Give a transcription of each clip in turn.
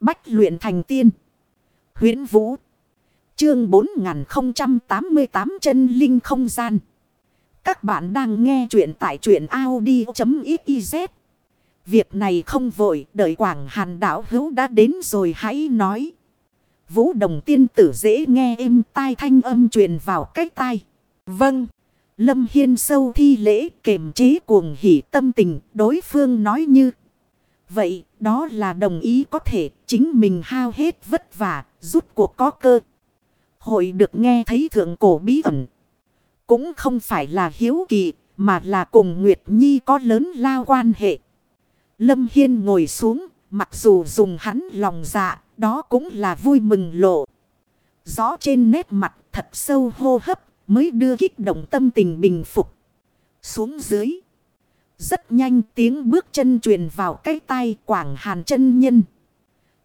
Bách luyện thành tiên. huyễn Vũ. Chương 4088 chân linh không gian. Các bạn đang nghe truyện tại truyện Audi.xyz. Việc này không vội, đợi Quảng Hàn đảo hữu đã đến rồi hãy nói. Vũ đồng tiên tử dễ nghe êm tai thanh âm truyền vào cái tai. Vâng. Lâm Hiên sâu thi lễ kềm chế cuồng hỉ tâm tình đối phương nói như. Vậy, đó là đồng ý có thể, chính mình hao hết vất vả, rút cuộc có cơ. Hội được nghe thấy thượng cổ bí ẩn. Cũng không phải là hiếu kỳ, mà là cùng Nguyệt Nhi có lớn lao quan hệ. Lâm Hiên ngồi xuống, mặc dù dùng hắn lòng dạ đó cũng là vui mừng lộ. Rõ trên nét mặt thật sâu hô hấp, mới đưa kích động tâm tình bình phục. Xuống dưới. Rất nhanh tiếng bước chân truyền vào cái tay quảng hàn chân nhân.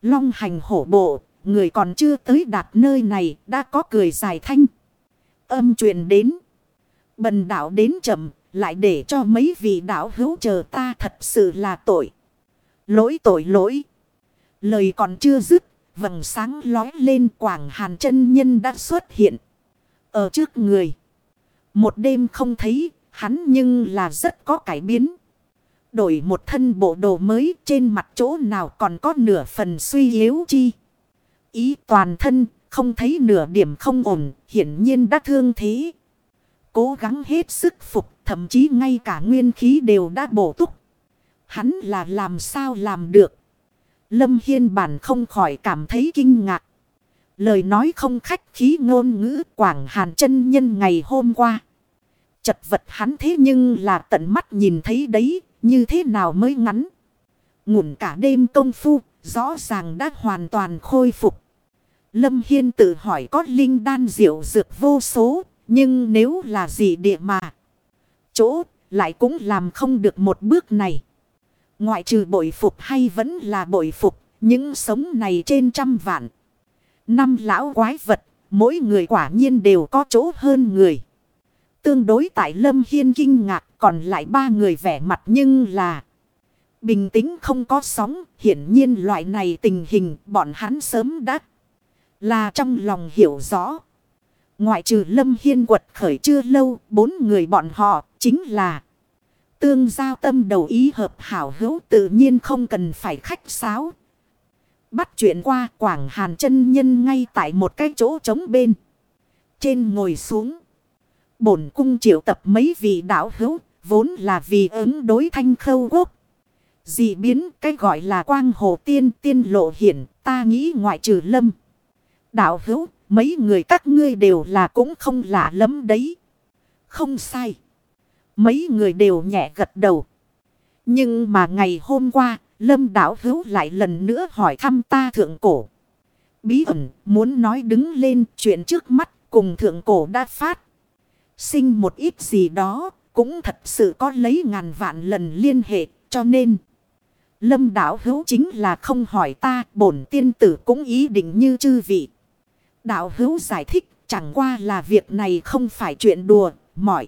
Long hành hổ bộ, người còn chưa tới đạt nơi này đã có cười dài thanh. Âm truyền đến. Bần đạo đến chậm, lại để cho mấy vị đạo hữu chờ ta thật sự là tội. Lỗi tội lỗi. Lời còn chưa dứt, vầng sáng lói lên quảng hàn chân nhân đã xuất hiện. Ở trước người. Một đêm không thấy, hắn nhưng là rất có cải biến. Đổi một thân bộ đồ mới trên mặt chỗ nào còn có nửa phần suy yếu chi. Ý toàn thân, không thấy nửa điểm không ổn, hiển nhiên đã thương thế. Cố gắng hết sức phục, thậm chí ngay cả nguyên khí đều đã bổ túc. Hắn là làm sao làm được. Lâm Hiên bản không khỏi cảm thấy kinh ngạc. Lời nói không khách khí ngôn ngữ quảng hàn chân nhân ngày hôm qua. Chật vật hắn thế nhưng là tận mắt nhìn thấy đấy, như thế nào mới ngắn. Ngủn cả đêm công phu, rõ ràng đã hoàn toàn khôi phục. Lâm Hiên tự hỏi có linh đan diệu dược vô số, nhưng nếu là gì địa mà. Chỗ, lại cũng làm không được một bước này. Ngoại trừ bội phục hay vẫn là bội phục, những sống này trên trăm vạn. Năm lão quái vật, mỗi người quả nhiên đều có chỗ hơn người. Tương đối tại Lâm Hiên kinh ngạc còn lại ba người vẻ mặt nhưng là bình tĩnh không có sóng. Hiển nhiên loại này tình hình bọn hắn sớm đã là trong lòng hiểu rõ. Ngoại trừ Lâm Hiên quật khởi chưa lâu, bốn người bọn họ chính là tương giao tâm đầu ý hợp hảo hữu tự nhiên không cần phải khách sáo. Bắt chuyện qua quảng hàn chân nhân ngay tại một cái chỗ trống bên. Trên ngồi xuống. Bổn cung triệu tập mấy vị đạo hữu, vốn là vì ứng đối thanh khâu quốc. Dị biến cái gọi là quang hồ tiên tiên lộ hiển, ta nghĩ ngoại trừ lâm. Đạo hữu, mấy người các ngươi đều là cũng không lạ lắm đấy. Không sai. Mấy người đều nhẹ gật đầu. Nhưng mà ngày hôm qua, lâm đạo hữu lại lần nữa hỏi thăm ta thượng cổ. Bí ẩn, muốn nói đứng lên chuyện trước mắt cùng thượng cổ đã phát. Sinh một ít gì đó, cũng thật sự có lấy ngàn vạn lần liên hệ, cho nên. Lâm đạo hữu chính là không hỏi ta, bổn tiên tử cũng ý định như chư vị. Đạo hữu giải thích, chẳng qua là việc này không phải chuyện đùa, mọi.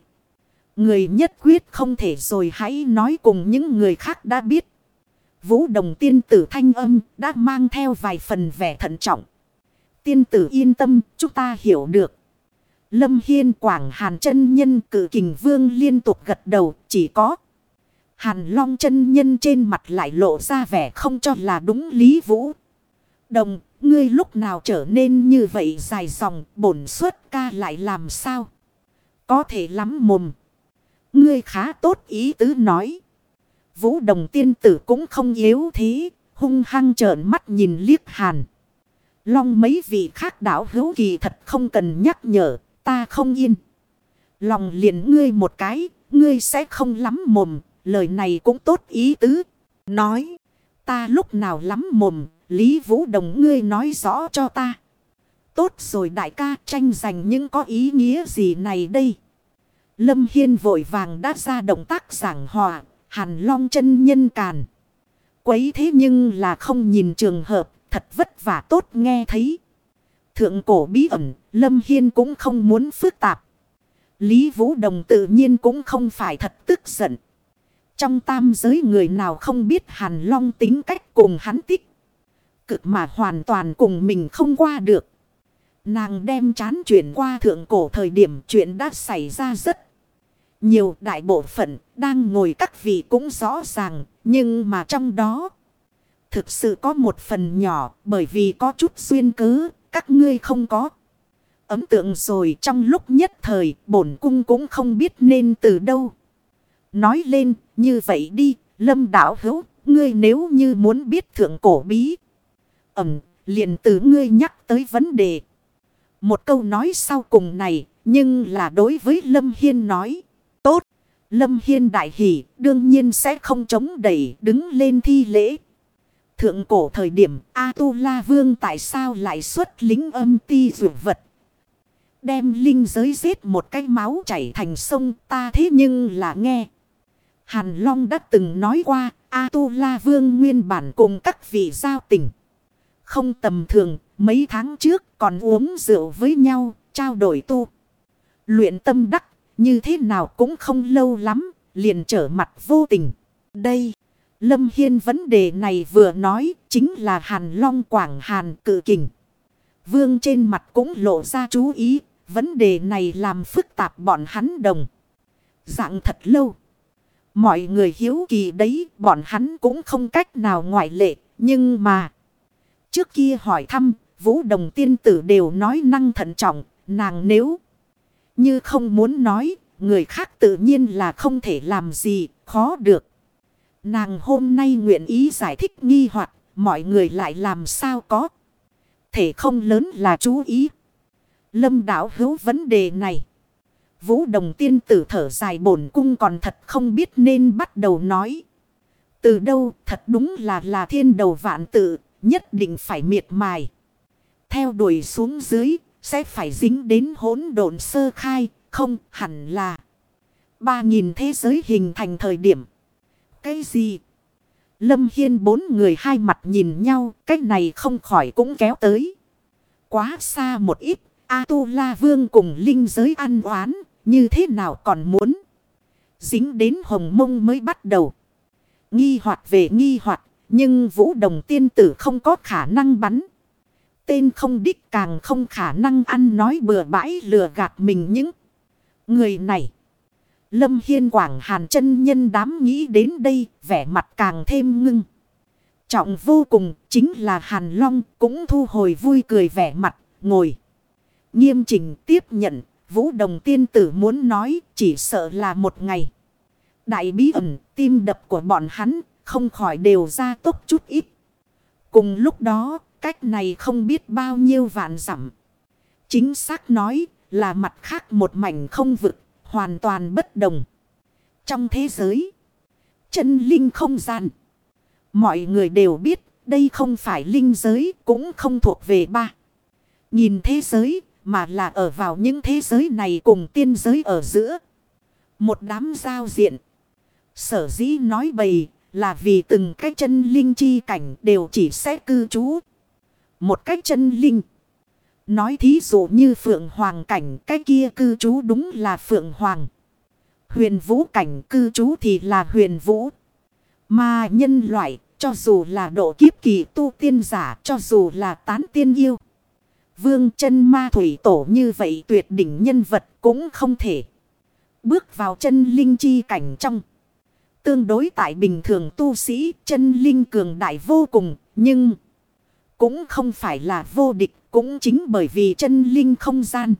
Người nhất quyết không thể rồi hãy nói cùng những người khác đã biết. Vũ đồng tiên tử thanh âm đã mang theo vài phần vẻ thận trọng. Tiên tử yên tâm, chúng ta hiểu được. Lâm Hiên Quảng Hàn chân nhân cử kình vương liên tục gật đầu chỉ có. Hàn Long chân nhân trên mặt lại lộ ra vẻ không cho là đúng lý vũ. Đồng, ngươi lúc nào trở nên như vậy dài dòng bổn suất ca lại làm sao? Có thể lắm mồm. Ngươi khá tốt ý tứ nói. Vũ đồng tiên tử cũng không yếu thế, hung hăng trợn mắt nhìn liếc hàn. Long mấy vị khác đảo hữu kỳ thật không cần nhắc nhở, ta không yên. Lòng liền ngươi một cái, ngươi sẽ không lắm mồm, lời này cũng tốt ý tứ. Nói, ta lúc nào lắm mồm, Lý Vũ Đồng ngươi nói rõ cho ta. Tốt rồi đại ca tranh giành những có ý nghĩa gì này đây. Lâm Hiên vội vàng đã ra động tác giảng hòa, hàn long chân nhân càn. Quấy thế nhưng là không nhìn trường hợp, thật vất vả tốt nghe thấy. Thượng cổ bí ẩn, Lâm Hiên cũng không muốn phức tạp. Lý Vũ Đồng tự nhiên cũng không phải thật tức giận. Trong tam giới người nào không biết Hàn Long tính cách cùng hắn tích. Cực mà hoàn toàn cùng mình không qua được. Nàng đem chán chuyển qua thượng cổ thời điểm chuyện đã xảy ra rất nhiều đại bộ phận đang ngồi các vị cũng rõ ràng. Nhưng mà trong đó thực sự có một phần nhỏ bởi vì có chút duyên cớ các ngươi không có. Ấm tượng rồi trong lúc nhất thời, bổn cung cũng không biết nên từ đâu. Nói lên, như vậy đi, lâm đảo hữu, ngươi nếu như muốn biết thượng cổ bí. Ẩm, liền từ ngươi nhắc tới vấn đề. Một câu nói sau cùng này, nhưng là đối với Lâm Hiên nói. Tốt. Lâm Hiên đại hỷ, đương nhiên sẽ không chống đẩy, đứng lên thi lễ. Thượng cổ thời điểm A-tu-la vương tại sao lại xuất lính âm ti dụ vật. Đem linh giới giết một cái máu chảy thành sông, ta thế nhưng là nghe. Hàn Long đã từng nói qua A-tu-la vương nguyên bản cùng các vị giao tình. Không tầm thường, mấy tháng trước còn uống rượu với nhau, trao đổi tu. Luyện tâm đắc, như thế nào cũng không lâu lắm, liền trở mặt vô tình. Đây. Lâm Hiên vấn đề này vừa nói chính là Hàn Long Quảng Hàn cự kình. Vương trên mặt cũng lộ ra chú ý, vấn đề này làm phức tạp bọn hắn đồng. Dạng thật lâu. Mọi người hiếu kỳ đấy, bọn hắn cũng không cách nào ngoại lệ, nhưng mà... Trước kia hỏi thăm, Vũ Đồng tiên tử đều nói năng thận trọng, nàng nếu như không muốn nói, người khác tự nhiên là không thể làm gì, khó được. Nàng hôm nay nguyện ý giải thích nghi hoặc mọi người lại làm sao có. Thể không lớn là chú ý. Lâm đảo hữu vấn đề này. Vũ đồng tiên tử thở dài bổn cung còn thật không biết nên bắt đầu nói. Từ đâu thật đúng là là thiên đầu vạn tự, nhất định phải miệt mài. Theo đuổi xuống dưới, sẽ phải dính đến hỗn độn sơ khai, không hẳn là. Ba nghìn thế giới hình thành thời điểm. Cái gì? Lâm Hiên bốn người hai mặt nhìn nhau, cách này không khỏi cũng kéo tới. Quá xa một ít, A-tu-la vương cùng linh giới ăn oán, như thế nào còn muốn. Dính đến hồng mông mới bắt đầu. Nghi hoạt về nghi hoạt, nhưng vũ đồng tiên tử không có khả năng bắn. Tên không đích càng không khả năng ăn nói bừa bãi lừa gạt mình những người này. Lâm Hiên Quảng Hàn chân nhân đám nghĩ đến đây, vẻ mặt càng thêm ngưng. Trọng vô cùng, chính là Hàn Long cũng thu hồi vui cười vẻ mặt, ngồi. Nghiêm chỉnh tiếp nhận, Vũ Đồng Tiên Tử muốn nói chỉ sợ là một ngày. Đại bí ẩn, tim đập của bọn hắn, không khỏi đều ra tốc chút ít. Cùng lúc đó, cách này không biết bao nhiêu vạn dặm Chính xác nói là mặt khác một mảnh không vực hoàn toàn bất đồng. Trong thế giới, chân linh không gian. Mọi người đều biết đây không phải linh giới cũng không thuộc về ba. Nhìn thế giới mà là ở vào những thế giới này cùng tiên giới ở giữa. Một đám giao diện. Sở dĩ nói bầy là vì từng cái chân linh chi cảnh đều chỉ sẽ cư trú. Một cách chân linh. Nói thí dụ như Phượng Hoàng cảnh, cái kia cư trú đúng là Phượng Hoàng. Huyền vũ cảnh, cư trú thì là huyền vũ. Mà nhân loại, cho dù là độ kiếp kỳ tu tiên giả, cho dù là tán tiên yêu. Vương chân ma thủy tổ như vậy tuyệt đỉnh nhân vật cũng không thể. Bước vào chân linh chi cảnh trong. Tương đối tại bình thường tu sĩ, chân linh cường đại vô cùng, nhưng cũng không phải là vô địch cũng chính bởi vì chân linh không gian.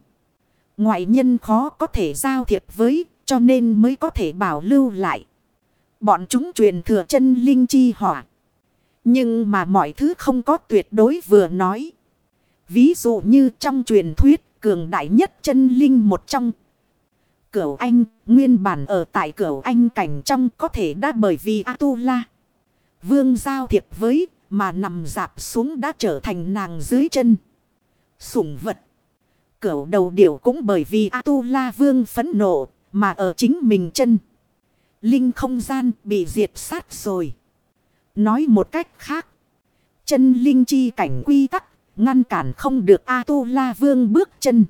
Ngoại nhân khó có thể giao thiệp với, cho nên mới có thể bảo lưu lại. Bọn chúng truyền thừa chân linh chi hỏa. Nhưng mà mọi thứ không có tuyệt đối vừa nói. Ví dụ như trong truyền thuyết, cường đại nhất chân linh một trong. Cửu Anh, nguyên bản ở tại Cửu Anh cảnh trong có thể đã bởi vì atula Vương giao thiệp với, mà nằm dạp xuống đã trở thành nàng dưới chân. Sủng vật. Cửu đầu điểu cũng bởi vì A-tu-la vương phấn nộ mà ở chính mình chân. Linh không gian bị diệt sát rồi. Nói một cách khác. Chân linh chi cảnh quy tắc ngăn cản không được A-tu-la vương bước chân.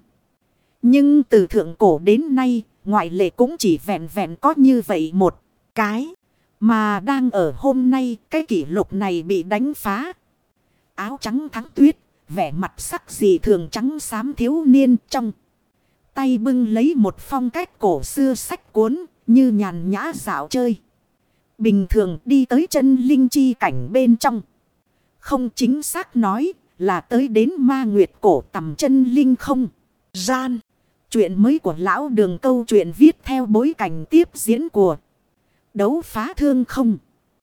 Nhưng từ thượng cổ đến nay ngoại lệ cũng chỉ vẹn vẹn có như vậy một cái. Mà đang ở hôm nay cái kỷ lục này bị đánh phá. Áo trắng thắng tuyết, vẻ mặt sắc dị thường trắng xám thiếu niên trong. Tay bưng lấy một phong cách cổ xưa sách cuốn, như nhàn nhã dạo chơi. Bình thường đi tới chân linh chi cảnh bên trong. Không chính xác nói là tới đến ma nguyệt cổ tầm chân linh không. Gian. Chuyện mới của lão đường câu chuyện viết theo bối cảnh tiếp diễn của đấu phá thương không.